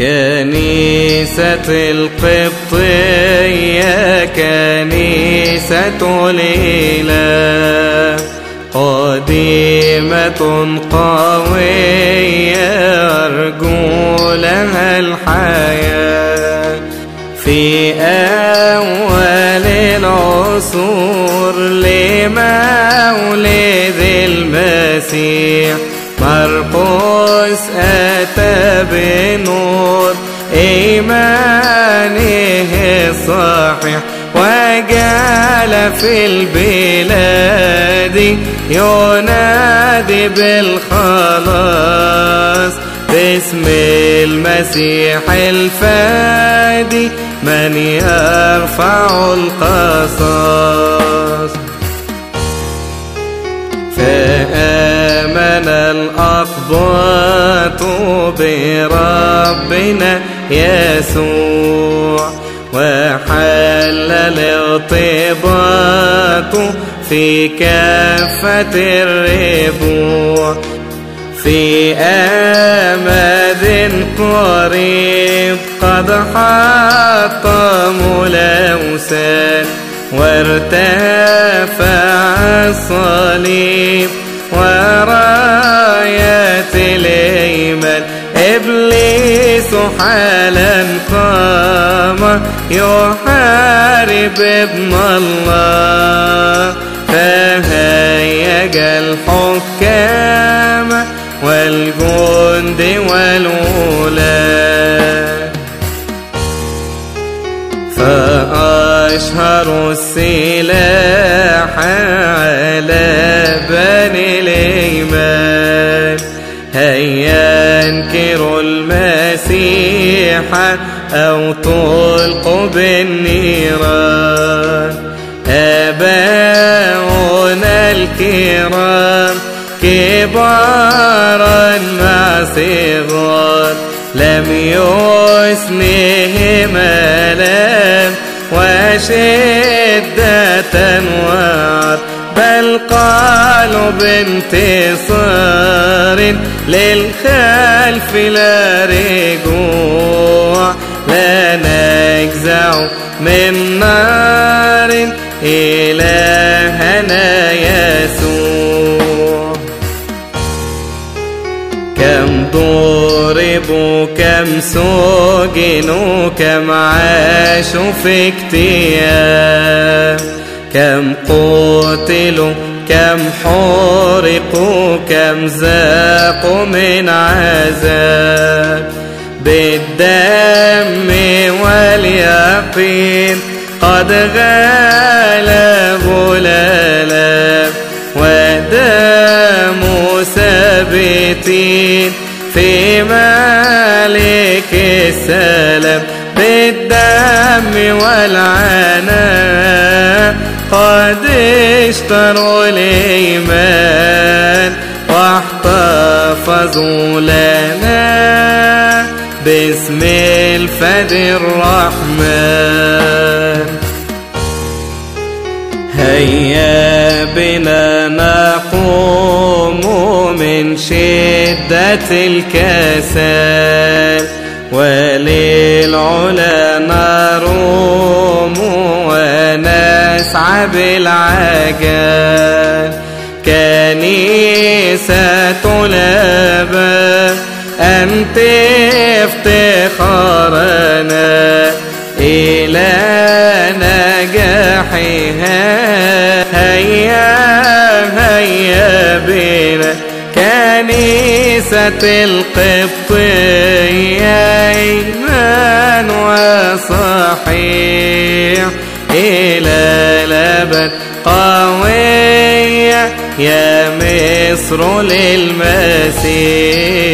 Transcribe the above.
كنيسة القبطية كنيسة الإله. قديمة قوية أرجو لها الحياة. في أول العصور لمولد المسيح مرقس أتى بنور إيمانه الصحيح وجعل في البلاد ينادي بالخلاص باسم المسيح الفادي من يرفع القصاص. فآمن الأقباط بربنا يسوع وحل الارتباط في كافة الربوع في آمد قريب قد حطموا الأوثان وارتفع الصليب وراية حالا قام يحارب ابن الله. فهيج الحكام والجند والولاة فأشهروا السلاح على بني الإيمان. هيا انكروا المسيح أو تلقوا بالنيران. آباؤنا الكرام كبارا مع صغار. لم يسنهم ألم وشدة وعر. بل قالوا بانتصار للخلف لا رجوع لا نجزع من نار إلهنا يسوع. كم ضربوا كم سجنوا كم عاشوا في اكتئاب كم قتلوا كم حرقوا كم ذاقوا من عذاب بالدم واليقين قد غلبوا الآلام وداموا ثابتين في مالك السلام بالدم والعناء قد اشتروا الإيمان واحتفظوا لنا باسم الفدي الرحمن. هيا بنا نقوم من شدة الكسل وللعلا نروم بالعجل كنيسة لبا أنت افتخارنا إلى نجاحها. هيا هيا بنا. كنيسة القبطية إيمان وصحيح إلى يا مصر للمسيح.